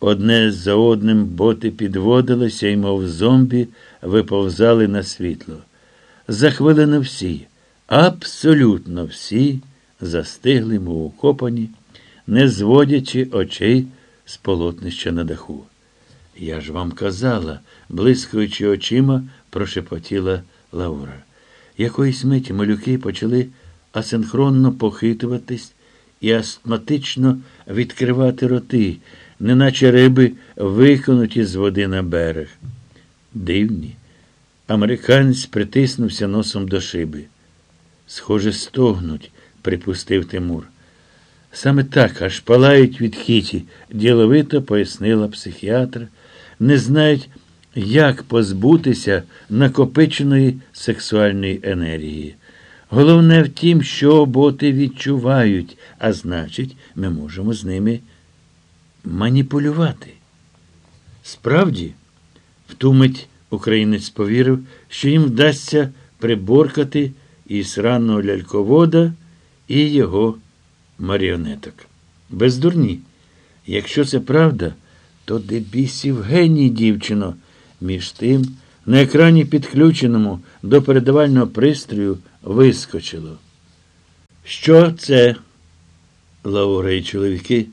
Одне за одним боти підводилися і, мов зомбі, виповзали на світло. За хвилину всі, абсолютно всі, застигли, мов укопані, не зводячи очей з полотнища на даху. Я ж вам казала, блискуючи очима, прошепотіла Лаура. Якоїсь миті малюки почали асинхронно похитуватись і астматично відкривати роти, неначе риби, виконуті з води на берег. Дивні. Американець притиснувся носом до шиби. Схоже, стогнуть, припустив Тимур. Саме так аж палають від хіті, діловито пояснила психіатр, не знають, як позбутися накопиченої сексуальної енергії. Головне в тім, що боти відчувають, а значить, ми можемо з ними маніпулювати. Справді, в ту мить українець повірив, що їм вдасться приборкати і сраного ляльковода, і його маріонеток. Без дурні. Якщо це правда, то дебісів геній, дівчино. Між тим, на екрані, підключеному до передавального пристрою, вискочило. Що це? Лаура і чоловіки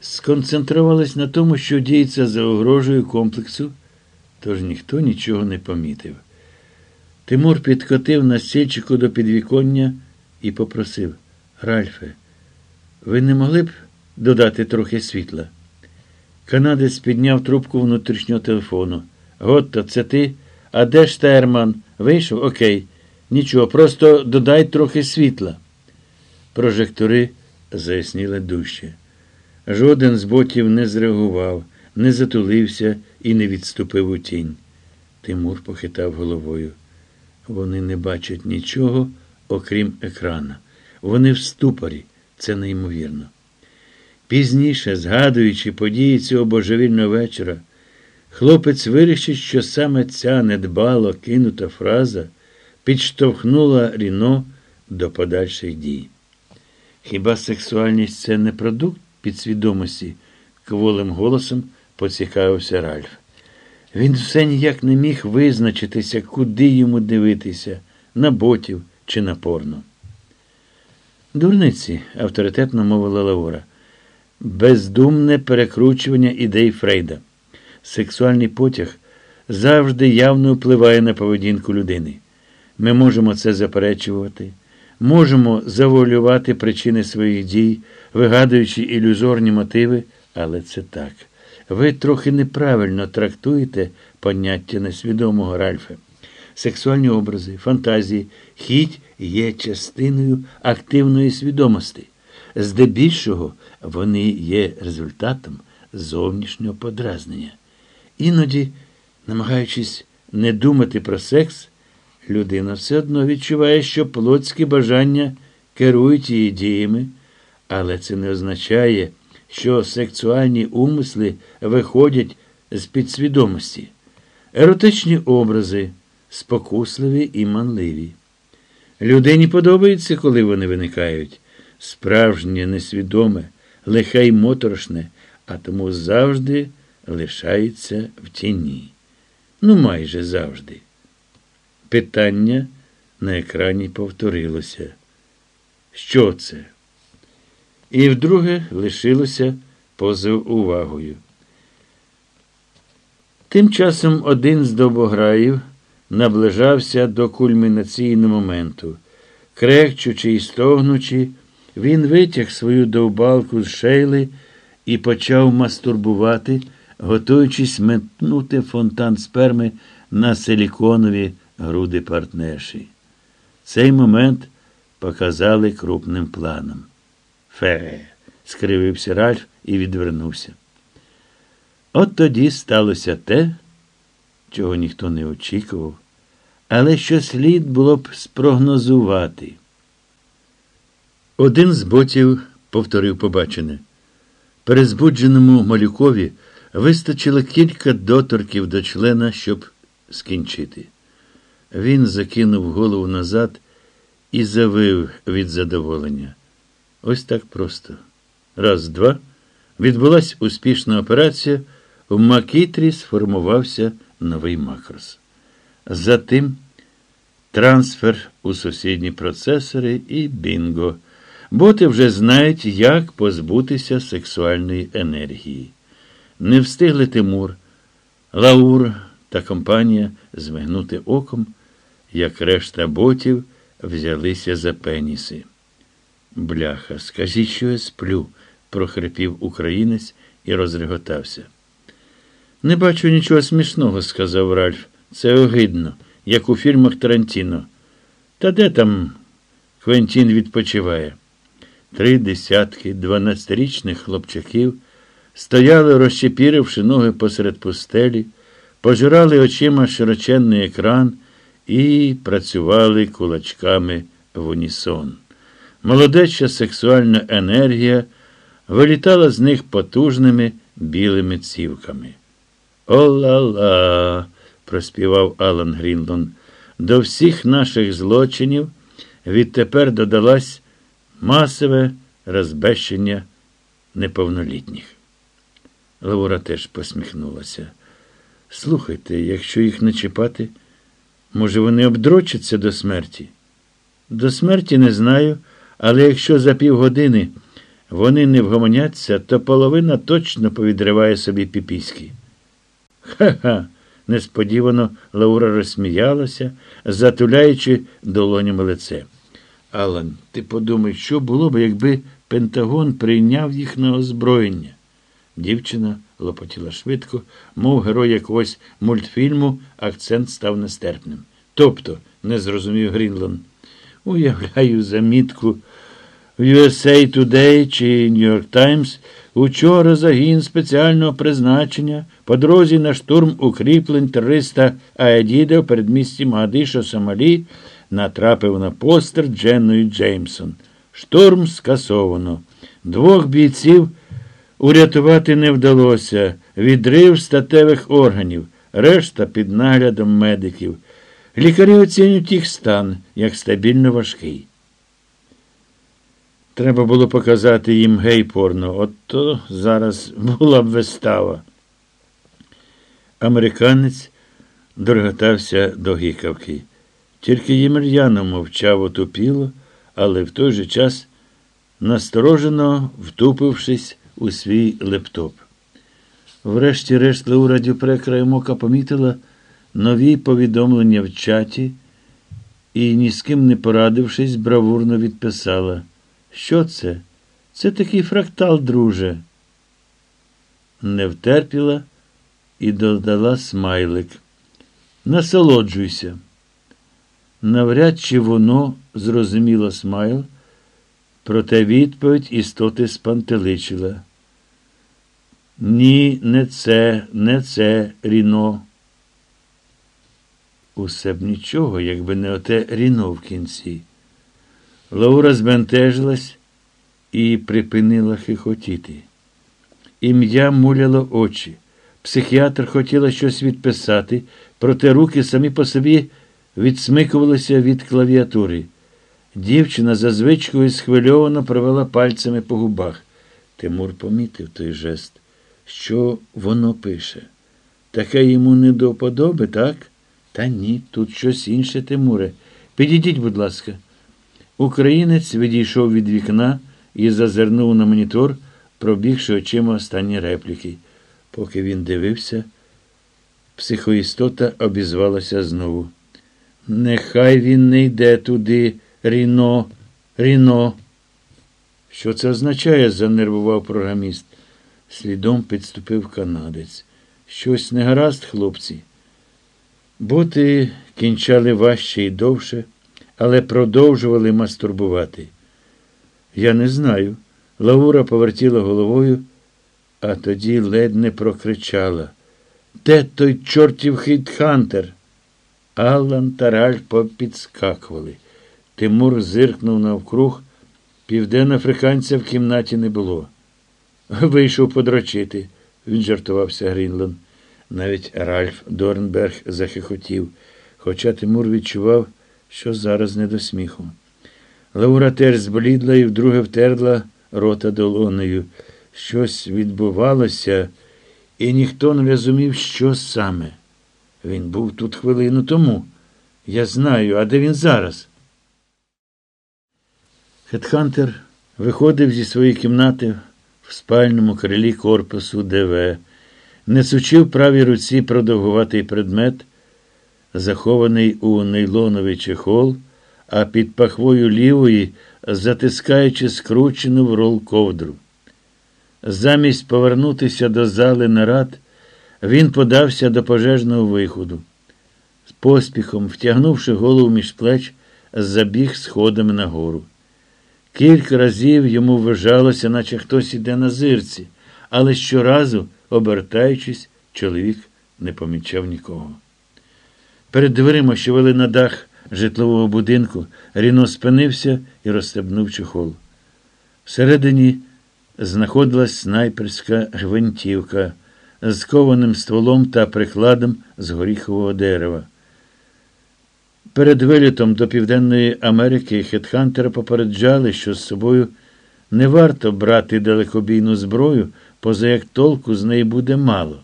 сконцентрувались на тому, що діється за огрожею комплексу, тож ніхто нічого не помітив. Тимур підкотив на стільчику до підвіконня і попросив Ральфе, ви не могли б додати трохи світла? Канадець підняв трубку внутрішнього телефону. Готто, це ти? А де ж Терман? Вийшов? Окей. Нічого, просто додай трохи світла. Прожектори заясніли дужче. Жоден з ботів не зреагував, не затулився і не відступив у тінь. Тимур похитав головою. Вони не бачать нічого, окрім екрана. Вони в ступорі, це неймовірно. Пізніше, згадуючи події цього божевільного вечора, хлопець вирішить, що саме ця недбало кинута фраза підштовхнула Ріно до подальших дій. Хіба сексуальність це не продукт підсвідомості? кволим голосом поцікавився Ральф. Він все ніяк не міг визначитися, куди йому дивитися, на ботів чи на порно. Дурниці, авторитетно мовила Лаура, бездумне перекручування ідей Фрейда. Сексуальний потяг завжди явно впливає на поведінку людини. Ми можемо це заперечувати, можемо завуалювати причини своїх дій, вигадуючи ілюзорні мотиви, але це так. Ви трохи неправильно трактуєте поняття несвідомого Ральфа. Сексуальні образи, фантазії, хіть є частиною активної свідомості. Здебільшого вони є результатом зовнішнього подразнення. Іноді, намагаючись не думати про секс, людина все одно відчуває, що плотські бажання керують її діями, але це не означає, що сексуальні умисли виходять з підсвідомості. Еротичні образи спокусливі і манливі. Людині подобається, коли вони виникають. Справжнє, несвідоме, лихе й моторошне, а тому завжди лишається в тіні. Ну, майже завжди. Питання на екрані повторилося. Що це? І вдруге лишилося поза увагою. Тим часом один з довбограїв наближався до кульмінаційного моменту. Крекчучи і стогнучи, він витяг свою довбалку з шейли і почав мастурбувати, готуючись метнути фонтан сперми на силіконові груди партнерші. Цей момент показали крупним планом. Фе, скривився Ральф і відвернувся. От тоді сталося те, чого ніхто не очікував, але що слід було б спрогнозувати. Один з ботів повторив побачене. Перезбудженому малюкові вистачило кілька доторків до члена, щоб скінчити. Він закинув голову назад і завив від задоволення. Ось так просто. Раз, два. Відбулась успішна операція, в Макітрі сформувався новий макрос. Затим трансфер у сусідні процесори і бінго. Боти вже знають, як позбутися сексуальної енергії. Не встигли Тимур, Лаур та компанія змигнути оком, як решта ботів взялися за пеніси. Бляха, скажіть, що я сплю, прохрипів українець і розреготався. Не бачу нічого смішного, сказав Ральф. Це огидно, як у фільмах Тарантіно. Та де там Квентін відпочиває? Три десятки дванадцятирічних хлопчаків стояли, розчепіривши ноги посеред пустелі, пожирали очима широченний екран і працювали кулачками в унісон. Молодеча сексуальна енергія вилітала з них потужними білими цівками. О-ла-ла, проспівав Алан Грінлон. До всіх наших злочинів відтепер додалась масове розбещення неповнолітніх. Лаура теж посміхнулася. Слухайте, якщо їх не чіпати, може, вони обдрочаться до смерті? До смерті не знаю, але якщо за півгодини вони не вгомоняться, то половина точно повідриває собі піпіськи. Ха-ха. Несподівано Лаура розсміялася, затуляючи долонями лице. Алан, ти подумай, що було б, якби Пентагон прийняв їх на озброєння? Дівчина лопотіла швидко, мов герой якогось мультфільму, акцент став нестерпним. Тобто, не зрозумів Грінланд, уявляю замітку в USA Today чи New York Times учора загін спеціального призначення по дорозі на штурм укріплень терориста Аедіда в передмісті Магадиша Сомалі натрапив на постер Дженною Джеймсон. Штурм скасовано. Двох бійців урятувати не вдалося. Відрив статевих органів, решта під наглядом медиків. Лікарі оцінюють їх стан як стабільно важкий. Треба було показати їм гей-порно, от то зараз була б вистава. Американець дороготався до гікавки. Тільки Ємельяно мовчав отупіло, але в той же час насторожено втупившись у свій лептоп. Врешті-решт Лаура Дюпре краємока помітила нові повідомлення в чаті і, ні з ким не порадившись, бравурно відписала. Що це? Це такий фрактал, друже. Не втерпіла і додала смайлик. Насолоджуйся. Навряд чи воно зрозуміло смайл, проте відповідь істоти спантеличила. Ні, не це, не це, Ріно. Усе б нічого, якби не оте Ріно в кінці. Лаура збентежилась і припинила хихотіти. Ім'я муляло очі. Психіатр хотіла щось відписати, проте руки самі по собі відсмикувалися від клавіатури. Дівчина за звичкою схвильовано провела пальцями по губах. Тимур помітив той жест. Що воно пише? Таке йому не до вподоби, так? Та ні, тут щось інше, Тимуре. Підійдіть, будь ласка. Українець відійшов від вікна і зазирнув на монітор, пробігши очима останні репліки. Поки він дивився, психоістота обізвалася знову. Нехай він не йде туди, Ріно, Ріно. Що це означає? занервував програміст. Слідом підступив канадець. Щось не гаразд, хлопці. Боти кінчали важче і довше але продовжували мастурбувати. Я не знаю. Лаура повертіла головою, а тоді ледь не прокричала. Де той чортів хітхантер? Аллан та Ральф попідскакували. Тимур зиркнув навкруг. Південноафриканця в кімнаті не було. Вийшов подрочити, він жартувався Грінланд. Навіть Ральф Дорнберг захихотів, хоча Тимур відчував, що зараз не до сміху. Лаура теж зблідла і вдруге втерла рота долонею. Щось відбувалося, і ніхто не розумів, що саме. Він був тут хвилину тому. Я знаю, а де він зараз? Хетхантер виходив зі своєї кімнати в спальному крилі корпусу ДВ, несучи в правій руці продовгуватий предмет, захований у нейлоновий чехол, а під пахвою лівої, затискаючи скручену в рол ковдру. Замість повернутися до зали нарад, він подався до пожежного виходу. З поспіхом, втягнувши голову між плеч, забіг сходами нагору. Кілька разів йому вважалося, наче хтось іде на зирці, але щоразу, обертаючись, чоловік не помічав нікого. Перед дверима, що вели на дах житлового будинку, Ріно спинився і розстебнув чохол. Всередині знаходилась снайперська гвинтівка з кованим стволом та прикладом з горіхового дерева. Перед вилітом до Південної Америки хетхантера попереджали, що з собою не варто брати далекобійну зброю, поза як толку з неї буде мало.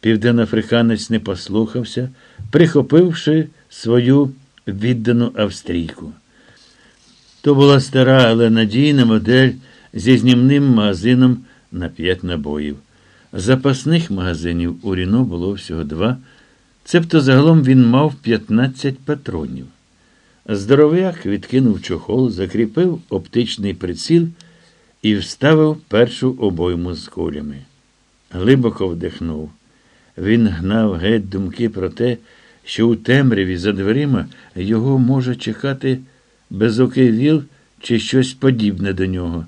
Південноафриканець не послухався, прихопивши свою віддану австрійку. То була стара, але надійна модель зі знімним магазином на п'ять набоїв. Запасних магазинів у Ріно було всього два. Цебто загалом він мав 15 патронів. Здоров'як відкинув чохол, закріпив оптичний приціл і вставив першу обойму з кулями. Глибоко вдихнув. Він гнав геть думки про те, що у темряві за дверима його може чекати безокий віл чи щось подібне до нього.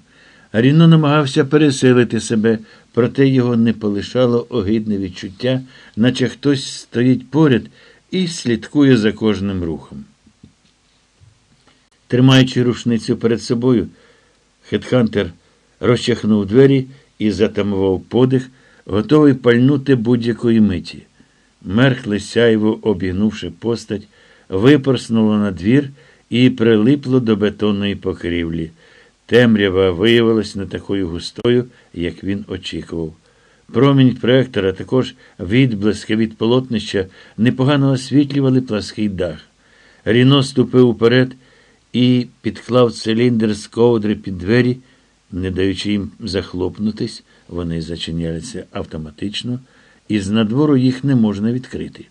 Ріно намагався пересилити себе, проте його не полишало огидне відчуття, наче хтось стоїть поряд і слідкує за кожним рухом. Тримаючи рушницю перед собою, Хетхантер розчахнув двері і затамував подих, готовий пальнути будь-якої миті. Мерхле сяйво, обігнувши постать, випорснуло на двір і прилипло до бетонної покрівлі. Темрява виявилась не такою густою, як він очікував. Промінь проектора, також відблиски від полотнища, непогано освітлювали плаский дах. Ріно ступив уперед і підклав циліндр з ковдри під двері, не даючи їм захлопнутись, вони зачинялися автоматично, і з надвору їх не можна відкрити.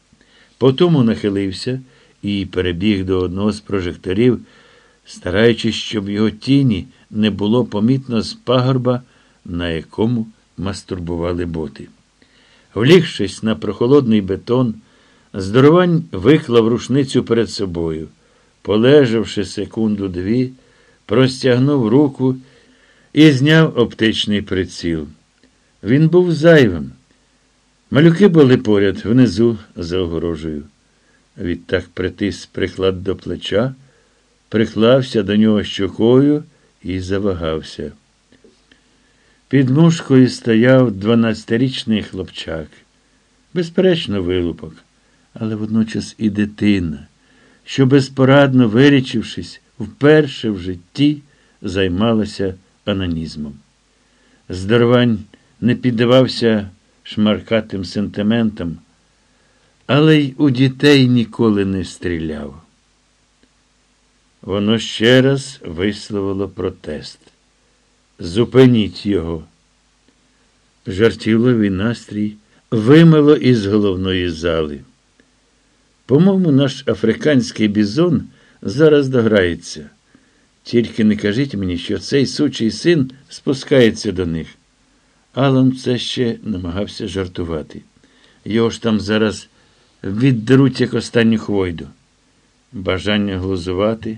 Потому нахилився і перебіг до одного з прожекторів, стараючись, щоб його тіні не було помітно з пагорба, на якому мастурбували боти. Влігшись на прохолодний бетон, здоровань виклав рушницю перед собою. Полежавши секунду дві, простягнув руку і зняв оптичний приціл. Він був зайвим. Малюки були поряд внизу за огорожею. Відтак притис приклад до плеча, приклався до нього щокою і завагався. Під мушкою стояв дванадцятирічний хлопчак, безперечно, вилупок, але водночас і дитина, що, безпорадно вирічившись, вперше в житті займалася анонізмом. Здоровань не піддавався шмаркатим сентиментам, але й у дітей ніколи не стріляв. Воно ще раз висловило протест. Зупиніть його. Жартівливий настрій вимило із головної зали. По-моєму, наш африканський бізон зараз дограється. Тільки не кажіть мені, що цей сучий син спускається до них. Алан це ще намагався жартувати. Його ж там зараз віддеруть як останню хвойду. Бажання глузувати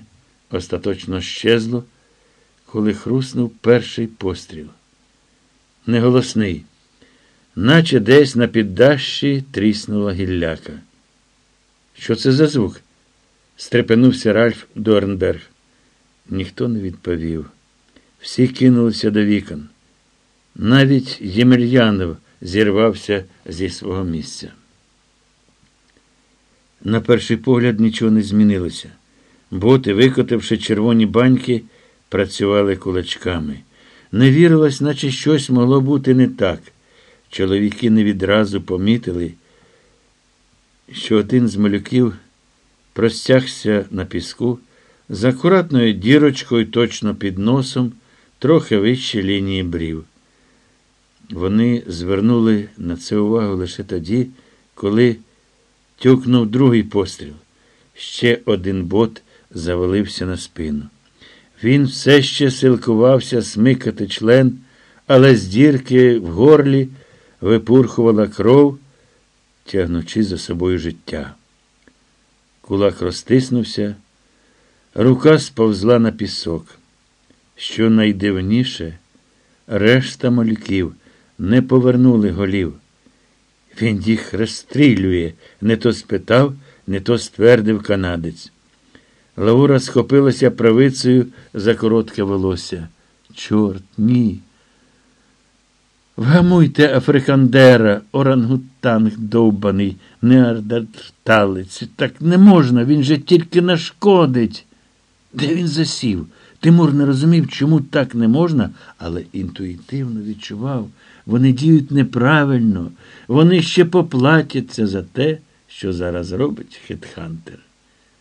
остаточно щезло, коли хруснув перший постріл. Неголосний, наче десь на піддащі тріснула гілляка. Що це за звук? стрепенувся Ральф Дорнберг. Ніхто не відповів. Всі кинулися до вікон. Навіть Ємельянов зірвався зі свого місця. На перший погляд нічого не змінилося. Боти, викотивши червоні баньки, працювали кулачками. Не вірилось, наче щось могло бути не так. Чоловіки не відразу помітили, що один з малюків простягся на піску з акуратною дірочкою точно під носом, трохи вище лінії брів. Вони звернули на це увагу лише тоді, коли тюкнув другий постріл. Ще один бот завалився на спину. Він все ще силкувався смикати член, але з дірки в горлі випурхувала кров, тягнучи за собою життя. Кулак розтиснувся, рука сповзла на пісок. Що найдивніше, решта малюків не повернули голів. Він їх розстрілює, не то спитав, не то ствердив канадець. Лаура схопилася правицею за коротке волосся. Чорт, ні. Вгамуйте Африкандера, орангутанг довбаний, неардерталець. Так не можна, він же тільки нашкодить. Де він засів? Тимур не розумів, чому так не можна, але інтуїтивно відчував, вони діють неправильно, вони ще поплатяться за те, що зараз робить Хетхантер.